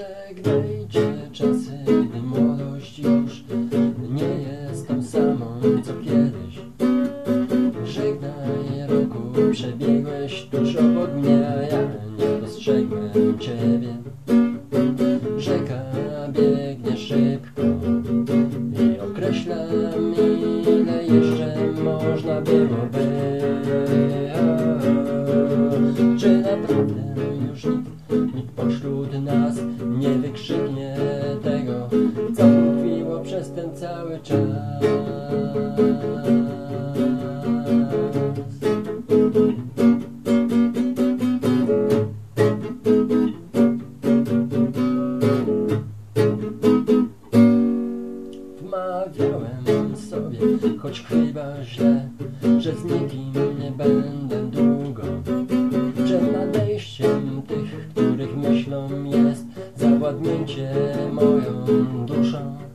Żegnajcie czasy, gdy młodość już nie jest tą samą co kiedyś. Żegnaj roku, przebiegłeś tuż obok mnie, a ja nie dostrzegłem ciebie. Rzeka biegnie szybko i określam ile jeszcze można było by. Czy naprawdę już nikt, nikt pośród nas czas? Wmawiałem sobie, choć chyba źle, że z nikim nie będę długo. Przed nadejściem tych, których myślą jest zawładnięcie moją duszą.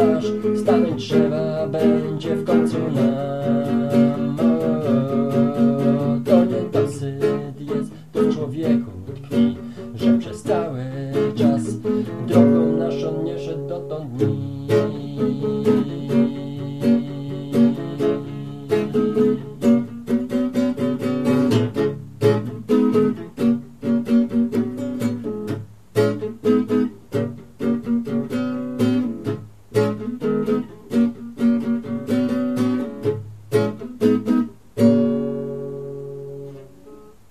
twarz Stanąć trzeba będzie w końcu nam o, To niedosyt jest tu w człowieku tkwi Że przestał